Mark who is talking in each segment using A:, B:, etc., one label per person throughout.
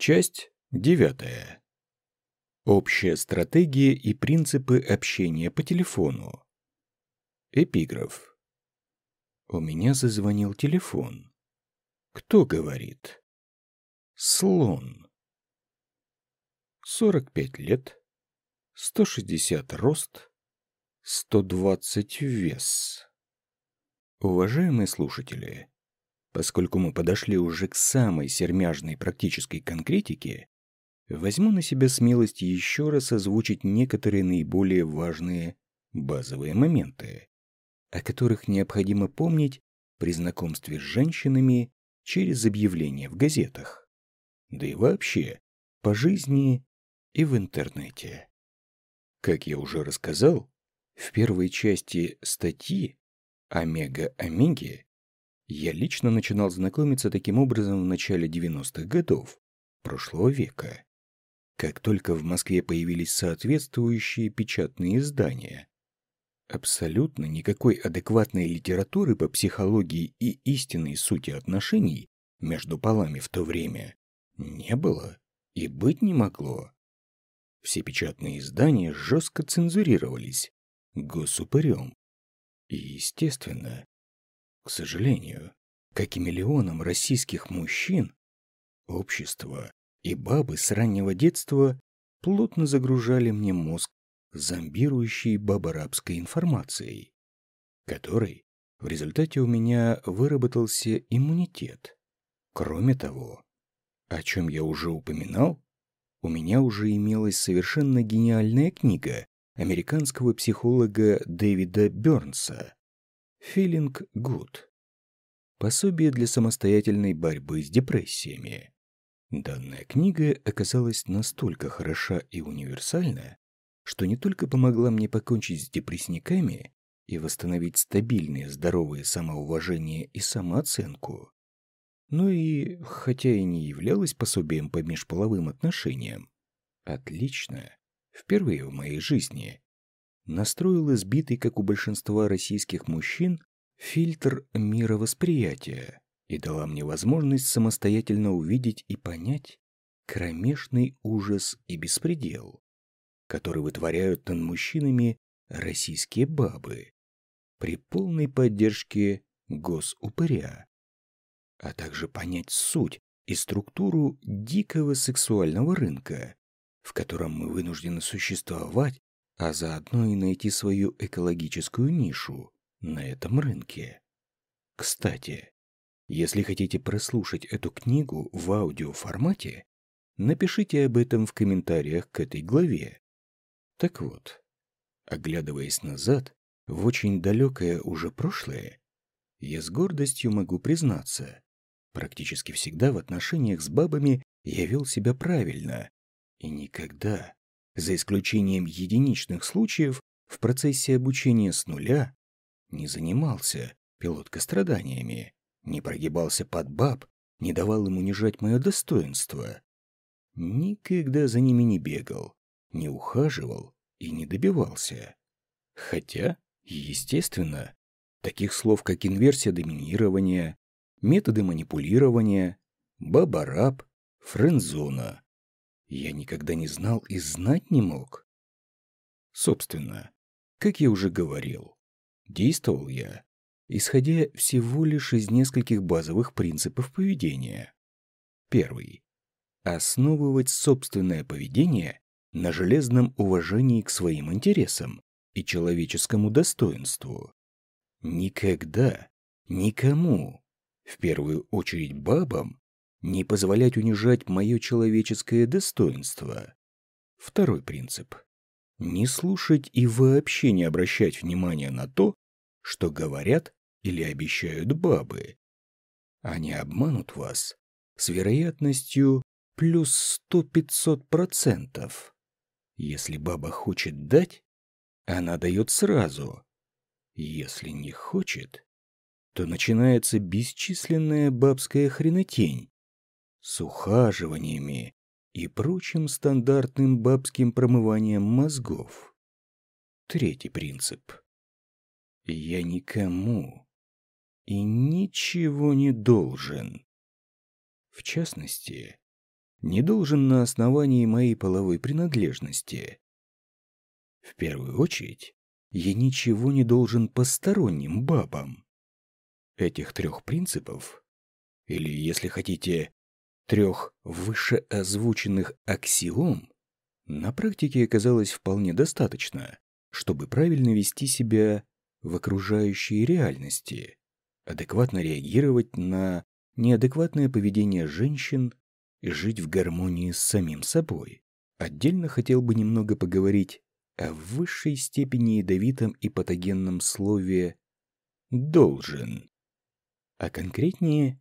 A: Часть девятая. Общая стратегия и принципы общения по телефону. Эпиграф. У меня зазвонил телефон. Кто говорит? Слон. 45 лет, 160 рост, 120 вес. Уважаемые слушатели, поскольку мы подошли уже к самой сермяжной практической конкретике, возьму на себя смелость еще раз озвучить некоторые наиболее важные базовые моменты, о которых необходимо помнить при знакомстве с женщинами через объявления в газетах, да и вообще по жизни и в интернете. Как я уже рассказал, в первой части статьи «Омега-Омеги» я лично начинал знакомиться таким образом в начале 90-х годов прошлого века. Как только в Москве появились соответствующие печатные издания, абсолютно никакой адекватной литературы по психологии и истинной сути отношений между полами в то время не было и быть не могло. Все печатные издания жестко цензурировались госупырем. И, естественно, к сожалению, как и миллионам российских мужчин, общество и бабы с раннего детства плотно загружали мне мозг зомбирующей бабарабской информацией, которой в результате у меня выработался иммунитет. Кроме того, о чем я уже упоминал, у меня уже имелась совершенно гениальная книга американского психолога Дэвида Бёрнса «Feeling Good» Пособие для самостоятельной борьбы с депрессиями. Данная книга оказалась настолько хороша и универсальна, что не только помогла мне покончить с депрессниками и восстановить стабильное здоровое самоуважение и самооценку, но и, хотя и не являлась пособием по межполовым отношениям, отлично, впервые в моей жизни, настроил избитый, как у большинства российских мужчин, фильтр мировосприятия и дала мне возможность самостоятельно увидеть и понять кромешный ужас и беспредел, который вытворяют над мужчинами российские бабы при полной поддержке госупыря а также понять суть и структуру дикого сексуального рынка, в котором мы вынуждены существовать, а заодно и найти свою экологическую нишу на этом рынке. Кстати, если хотите прослушать эту книгу в аудиоформате, напишите об этом в комментариях к этой главе. Так вот, оглядываясь назад, в очень далекое уже прошлое, я с гордостью могу признаться, Практически всегда в отношениях с бабами я вел себя правильно. И никогда, за исключением единичных случаев, в процессе обучения с нуля не занимался пилоткостраданиями, не прогибался под баб, не давал им унижать мое достоинство. Никогда за ними не бегал, не ухаживал и не добивался. Хотя, естественно, таких слов, как инверсия доминирования, методы манипулирования, бабараб, френдзона. Я никогда не знал и знать не мог. Собственно, как я уже говорил, действовал я, исходя всего лишь из нескольких базовых принципов поведения. Первый. Основывать собственное поведение на железном уважении к своим интересам и человеческому достоинству. Никогда, никому в первую очередь бабам, не позволять унижать мое человеческое достоинство. Второй принцип. Не слушать и вообще не обращать внимания на то, что говорят или обещают бабы. Они обманут вас с вероятностью плюс сто-пятьсот процентов. Если баба хочет дать, она дает сразу. Если не хочет, то начинается бесчисленная бабская хренотень с ухаживаниями и прочим стандартным бабским промыванием мозгов. Третий принцип. Я никому и ничего не должен. В частности, не должен на основании моей половой принадлежности. В первую очередь, я ничего не должен посторонним бабам. Этих трех принципов, или, если хотите, трех вышеозвученных аксиом, на практике оказалось вполне достаточно, чтобы правильно вести себя в окружающей реальности, адекватно реагировать на неадекватное поведение женщин и жить в гармонии с самим собой. Отдельно хотел бы немного поговорить о высшей степени ядовитом и патогенном слове «должен». А конкретнее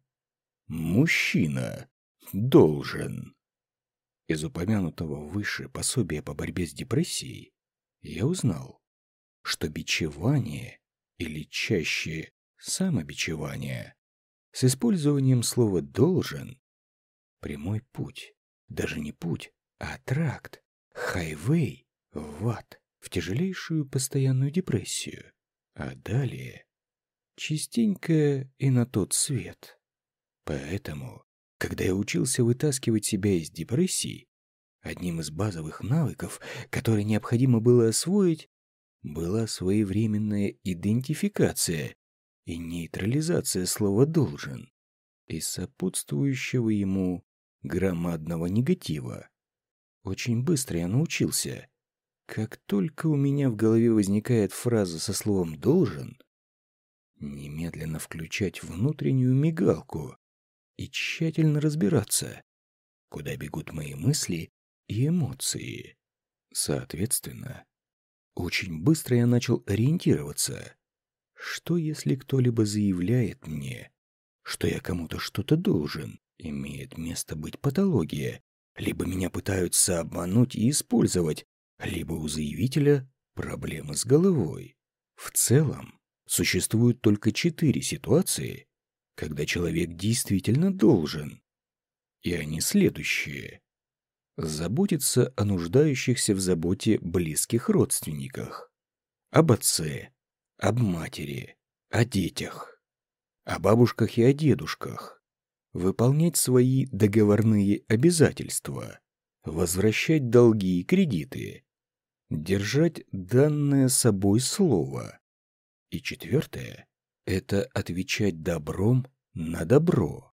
A: «мужчина должен». Из упомянутого выше пособия по борьбе с депрессией я узнал, что бичевание, или чаще самобичевание, с использованием слова «должен» — прямой путь, даже не путь, а тракт, хайвей в ад, в тяжелейшую постоянную депрессию, а далее частенько и на тот свет. Поэтому, когда я учился вытаскивать себя из депрессии, одним из базовых навыков, которые необходимо было освоить, была своевременная идентификация и нейтрализация слова «должен» и сопутствующего ему громадного негатива. Очень быстро я научился как только у меня в голове возникает фраза со словом «должен», немедленно включать внутреннюю мигалку и тщательно разбираться, куда бегут мои мысли и эмоции. Соответственно, очень быстро я начал ориентироваться. Что если кто-либо заявляет мне, что я кому-то что-то должен, имеет место быть патология, либо меня пытаются обмануть и использовать, либо у заявителя проблемы с головой. В целом, существуют только четыре ситуации, когда человек действительно должен. И они следующие. Заботиться о нуждающихся в заботе близких родственниках. Об отце, об матери, о детях, о бабушках и о дедушках. Выполнять свои договорные обязательства. Возвращать долги и кредиты держать данное собой слово. И четвертое – это отвечать добром на добро.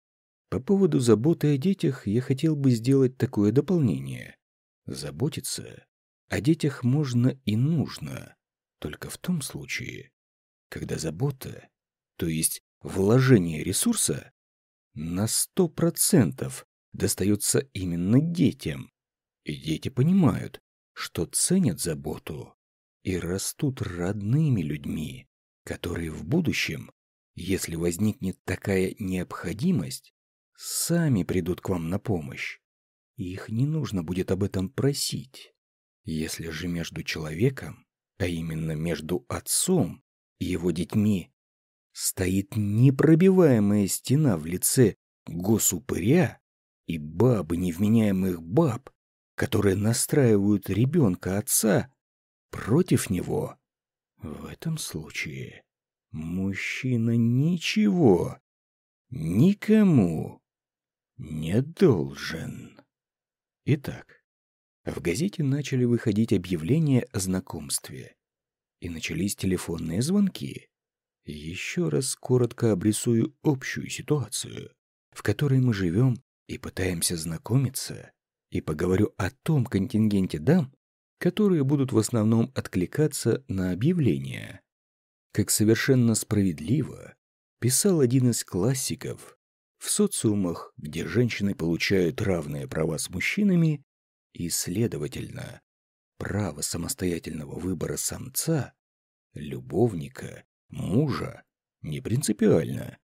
A: По поводу заботы о детях я хотел бы сделать такое дополнение. Заботиться о детях можно и нужно, только в том случае, когда забота, то есть вложение ресурса, на сто процентов достается именно детям, и дети понимают, что ценят заботу и растут родными людьми, которые в будущем, если возникнет такая необходимость, сами придут к вам на помощь. Их не нужно будет об этом просить. Если же между человеком, а именно между отцом и его детьми, стоит непробиваемая стена в лице госупыря и бабы невменяемых баб, которые настраивают ребенка отца против него. В этом случае мужчина ничего никому не должен. Итак, в газете начали выходить объявления о знакомстве, и начались телефонные звонки. Еще раз коротко обрисую общую ситуацию, в которой мы живем и пытаемся знакомиться и поговорю о том контингенте дам, которые будут в основном откликаться на объявления. Как совершенно справедливо писал один из классиков, в социумах, где женщины получают равные права с мужчинами и, следовательно, право самостоятельного выбора самца, любовника, мужа, не принципиально.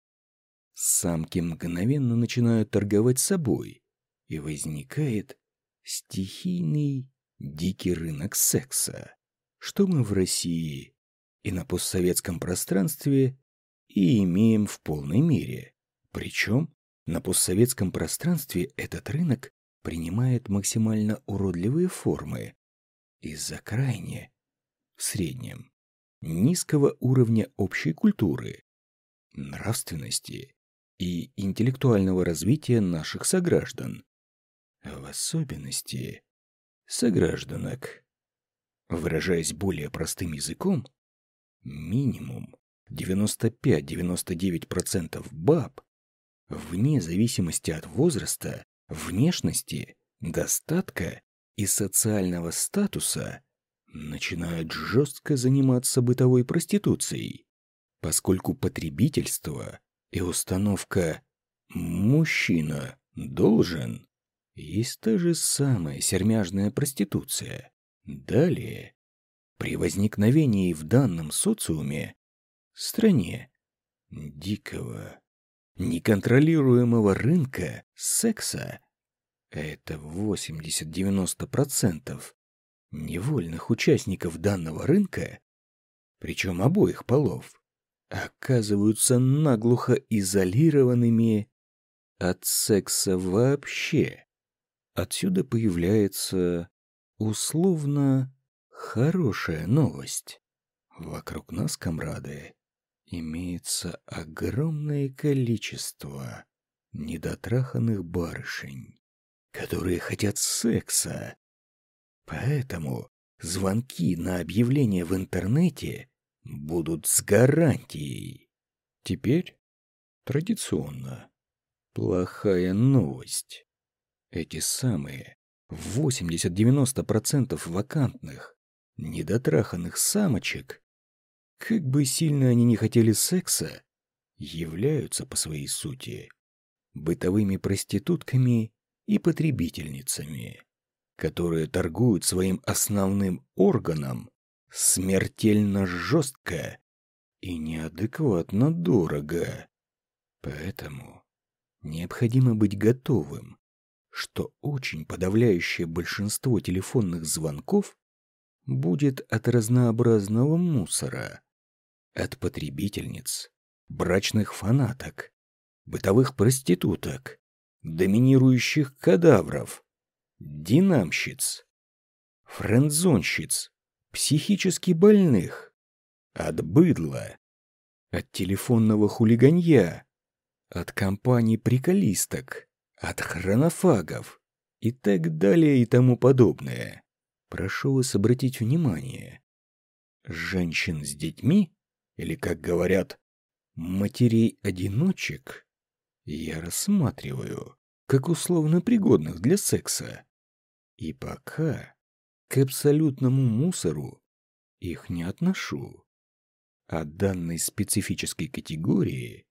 A: Самки мгновенно начинают торговать собой, и возникает стихийный дикий рынок секса, что мы в России и на постсоветском пространстве и имеем в полной мере. Причем на постсоветском пространстве этот рынок принимает максимально уродливые формы из-за крайне, в среднем, низкого уровня общей культуры, нравственности и интеллектуального развития наших сограждан. особенности согражданок. Выражаясь более простым языком, минимум 95-99% баб, вне зависимости от возраста, внешности, достатка и социального статуса, начинают жестко заниматься бытовой проституцией, поскольку потребительство и установка «мужчина должен» есть та же самая сермяжная проституция. Далее, при возникновении в данном социуме, стране, дикого, неконтролируемого рынка секса, это 80-90% невольных участников данного рынка, причем обоих полов, оказываются наглухо изолированными от секса вообще. Отсюда появляется условно хорошая новость. Вокруг нас, комрады, имеется огромное количество недотраханных барышень, которые хотят секса. Поэтому звонки на объявления в интернете будут с гарантией. Теперь традиционно плохая новость. Эти самые 80-90% вакантных, недотраханных самочек, как бы сильно они не хотели секса, являются по своей сути бытовыми проститутками и потребительницами, которые торгуют своим основным органом смертельно жестко и неадекватно дорого. Поэтому необходимо быть готовым, что очень подавляющее большинство телефонных звонков будет от разнообразного мусора, от потребительниц, брачных фанаток, бытовых проституток, доминирующих кадавров, динамщиц, френдзонщиц, психически больных, от быдла, от телефонного хулиганья, от компаний-приколисток, от хронофагов и так далее и тому подобное. Прошу вас обратить внимание. Женщин с детьми, или, как говорят, матерей-одиночек, я рассматриваю как условно пригодных для секса. И пока к абсолютному мусору их не отношу. О данной специфической категории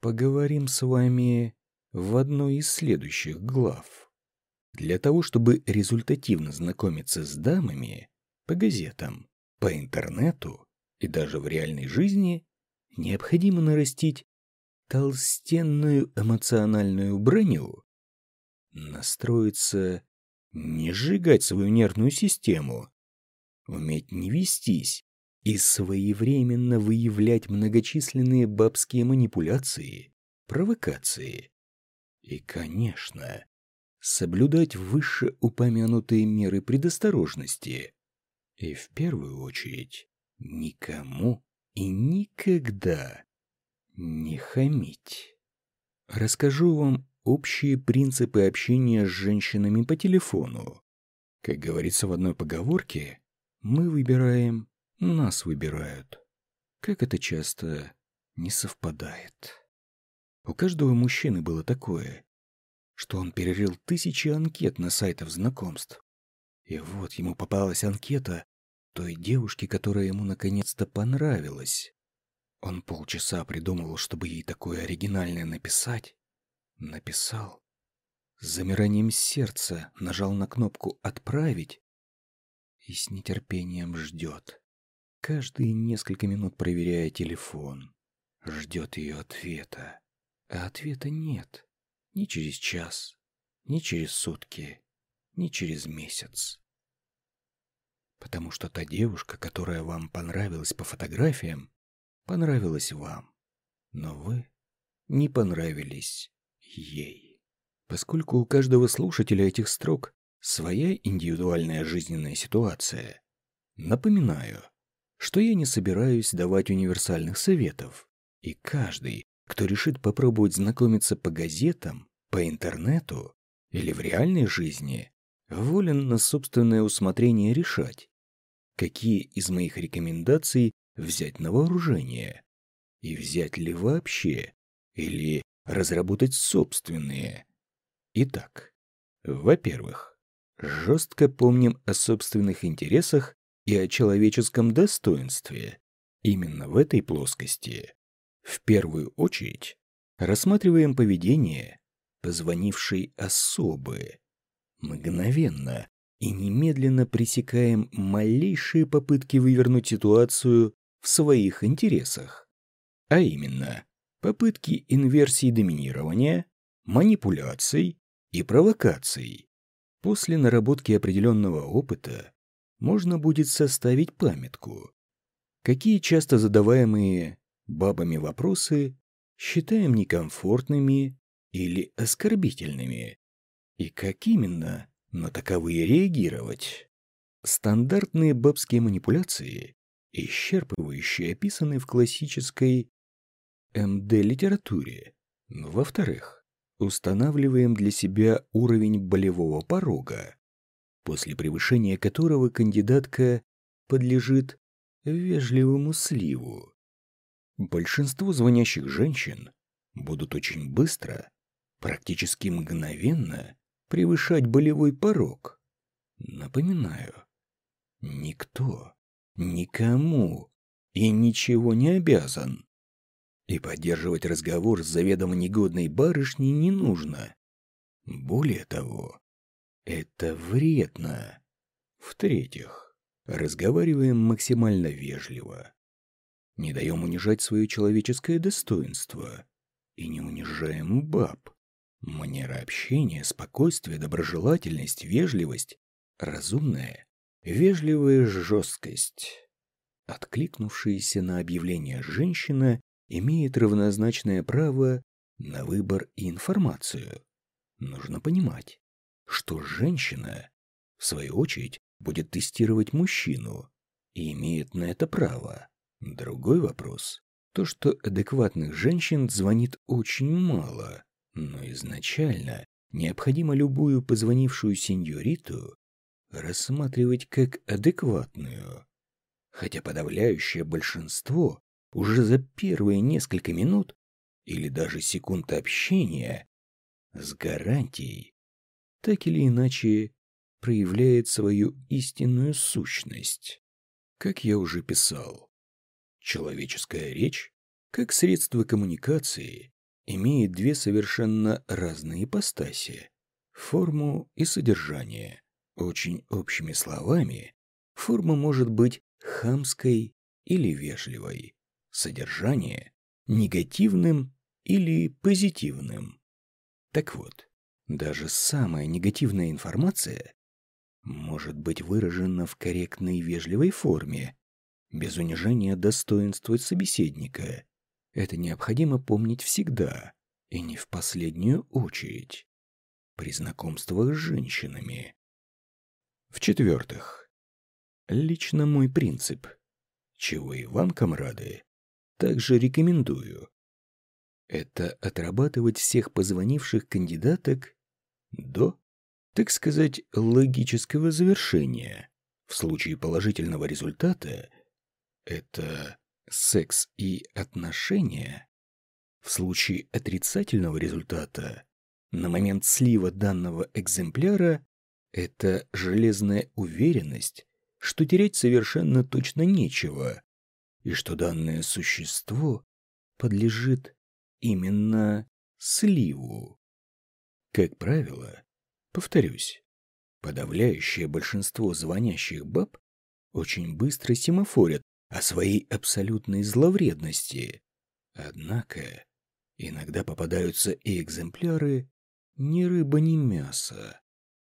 A: поговорим с вами в одной из следующих глав. Для того, чтобы результативно знакомиться с дамами по газетам, по интернету и даже в реальной жизни, необходимо нарастить толстенную эмоциональную броню, настроиться не сжигать свою нервную систему, уметь не вестись и своевременно выявлять многочисленные бабские манипуляции, провокации. И, конечно, соблюдать вышеупомянутые меры предосторожности. И в первую очередь никому и никогда не хамить. Расскажу вам общие принципы общения с женщинами по телефону. Как говорится в одной поговорке, мы выбираем, нас выбирают. Как это часто не совпадает. У каждого мужчины было такое, что он перерыл тысячи анкет на сайтах знакомств. И вот ему попалась анкета той девушки, которая ему наконец-то понравилась. Он полчаса придумывал, чтобы ей такое оригинальное написать, Написал. С замиранием сердца нажал на кнопку «Отправить» и с нетерпением ждет. Каждые несколько минут проверяя телефон. Ждет ее ответа. А ответа нет. Ни через час, ни через сутки, ни через месяц. Потому что та девушка, которая вам понравилась по фотографиям, понравилась вам. Но вы не понравились ей. Поскольку у каждого слушателя этих строк своя индивидуальная жизненная ситуация, напоминаю, что я не собираюсь давать универсальных советов, и каждый, кто решит попробовать знакомиться по газетам, по интернету, или в реальной жизни волен на собственное усмотрение решать, какие из моих рекомендаций взять на вооружение, и взять ли вообще, или разработать собственные. Итак, во-первых, жестко помним о собственных интересах и о человеческом достоинстве. Именно в этой плоскости, в первую очередь, рассматриваем поведение позвонившей особы. Мгновенно и немедленно пресекаем малейшие попытки вывернуть ситуацию в своих интересах. А именно, попытки инверсии доминирования, манипуляций и провокаций. После наработки определенного опыта можно будет составить памятку. Какие часто задаваемые бабами вопросы считаем некомфортными или оскорбительными? И как именно на таковые реагировать? Стандартные бабские манипуляции, исчерпывающие описаны в классической МД-литературе. Во-вторых, устанавливаем для себя уровень болевого порога, после превышения которого кандидатка подлежит вежливому сливу. Большинство звонящих женщин будут очень быстро, практически мгновенно превышать болевой порог. Напоминаю, никто, никому и ничего не обязан. И поддерживать разговор с заведомо негодной барышней не нужно. Более того, это вредно. В-третьих, разговариваем максимально вежливо. Не даем унижать свое человеческое достоинство. И не унижаем баб. Манера общения, спокойствие, доброжелательность, вежливость, разумная, вежливая жесткость. Откликнувшаяся на объявление женщина имеет равнозначное право на выбор и информацию. Нужно понимать, что женщина, в свою очередь, будет тестировать мужчину и имеет на это право. Другой вопрос – то, что адекватных женщин звонит очень мало, но изначально необходимо любую позвонившую сеньориту рассматривать как адекватную, хотя подавляющее большинство уже за первые несколько минут или даже секунд общения с гарантией так или иначе проявляет свою истинную сущность. Как я уже писал, человеческая речь, как средство коммуникации, имеет две совершенно разные ипостаси – форму и содержание. Очень общими словами, форма может быть хамской или вежливой, содержание – негативным или позитивным. Так вот, даже самая негативная информация может быть выражена в корректной вежливой форме, без унижения достоинства собеседника. Это необходимо помнить всегда, и не в последнюю очередь, при знакомствах с женщинами. В-четвертых, лично мой принцип, чего и вам, комрады, также рекомендую. Это отрабатывать всех позвонивших кандидаток до, так сказать, логического завершения. В случае положительного результата это секс и отношения. В случае отрицательного результата на момент слива данного экземпляра это железная уверенность, что терять совершенно точно нечего, и что данное существо подлежит именно сливу. Как правило, повторюсь, подавляющее большинство звонящих баб очень быстро семафорят о своей абсолютной зловредности. Однако иногда попадаются и экземпляры ни рыба, ни мясо.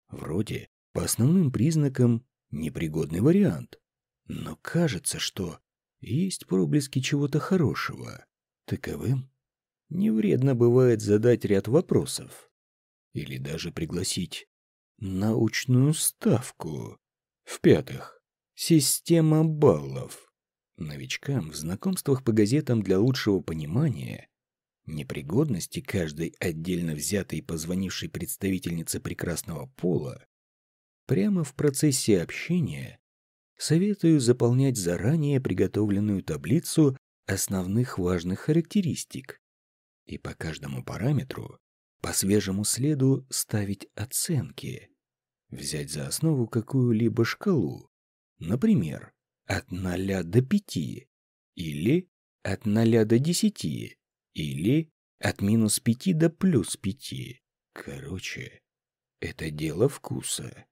A: Вроде по основным признакам непригодный вариант. Но кажется, что есть проблески чего-то хорошего. Таковым не вредно бывает задать ряд вопросов. Или даже пригласить научную ставку. В-пятых, система баллов. Новичкам в знакомствах по газетам для лучшего понимания непригодности каждой отдельно взятой позвонившей представительнице прекрасного пола, прямо в процессе общения советую заполнять заранее приготовленную таблицу основных важных характеристик и по каждому параметру по свежему следу ставить оценки, взять за основу какую-либо шкалу, например, от 0 до 5 или от 0 до 10 или от минус 5 до плюс 5. Короче, это дело вкуса.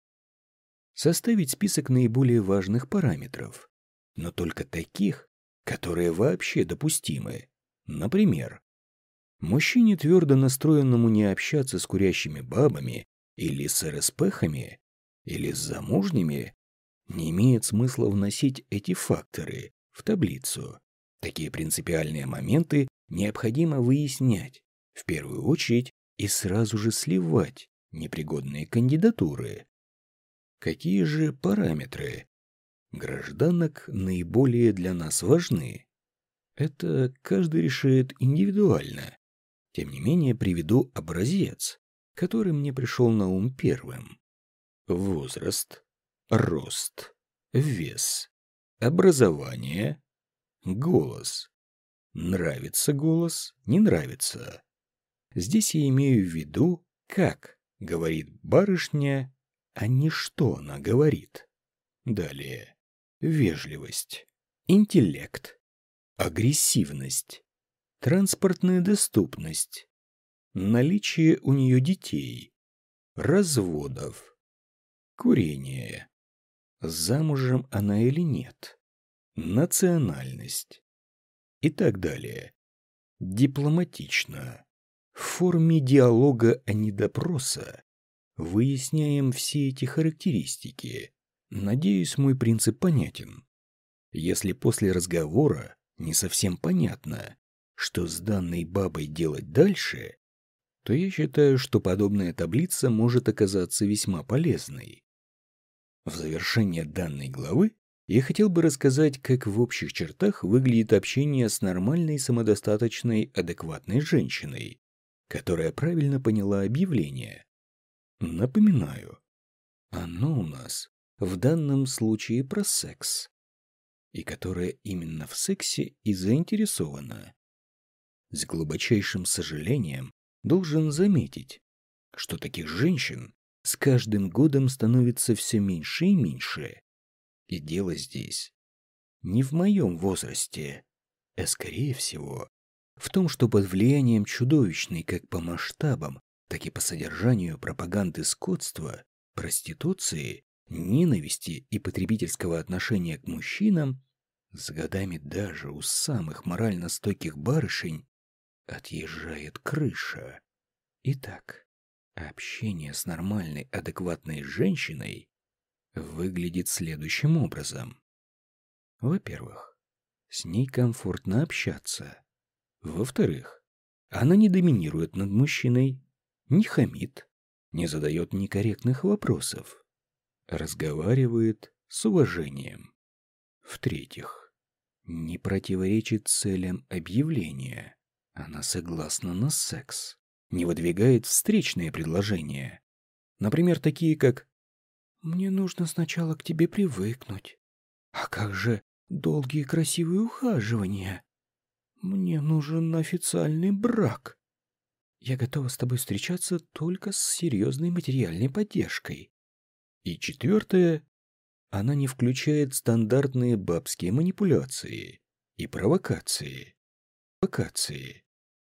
A: Составить список наиболее важных параметров, но только таких, которые вообще допустимы. Например, мужчине, твердо настроенному не общаться с курящими бабами или с РСПхами, или с замужними, не имеет смысла вносить эти факторы в таблицу. Такие принципиальные моменты необходимо выяснять, в первую очередь, и сразу же сливать непригодные кандидатуры. Какие же параметры гражданок наиболее для нас важны? Это каждый решает индивидуально. Тем не менее, приведу образец, который мне пришел на ум первым. Возраст, рост, вес, образование, голос. Нравится голос, не нравится. Здесь я имею в виду, как говорит барышня, а не что она говорит. Далее. Вежливость, интеллект, агрессивность, транспортная доступность, наличие у нее детей, разводов, курение, замужем она или нет, национальность и так далее. Дипломатично. В форме диалога, а не допроса, выясняем все эти характеристики. Надеюсь, мой принцип понятен. Если после разговора не совсем понятно, что с данной бабой делать дальше, то я считаю, что подобная таблица может оказаться весьма полезной. В завершение данной главы я хотел бы рассказать, как в общих чертах выглядит общение с нормальной, самодостаточной, адекватной женщиной, которая правильно поняла объявление. Напоминаю, оно у нас в данном случае про секс, и которая именно в сексе и заинтересована. С глубочайшим сожалением должен заметить, что таких женщин с каждым годом становится все меньше и меньше. И дело здесь не в моем возрасте, а скорее всего в том, что под влиянием чудовищной как по масштабам, так и по содержанию пропаганды скотства, проституции, ненависти и потребительского отношения к мужчинам, с годами даже у самых морально стойких барышень отъезжает крыша. Итак, общение с нормальной, адекватной женщиной выглядит следующим образом. Во-первых, с ней комфортно общаться. Во-вторых, она не доминирует над мужчиной, не хамит, не задает некорректных вопросов, разговаривает с уважением. В-третьих, не противоречит целям объявления. Она согласна на секс, не выдвигает встречные предложения. Например, такие как «Мне нужно сначала к тебе привыкнуть. А как же долгие красивые ухаживания? Мне нужен официальный брак. Я готова с тобой встречаться только с серьезной материальной поддержкой». И четвертое, она не включает стандартные бабские манипуляции и провокации. Провокации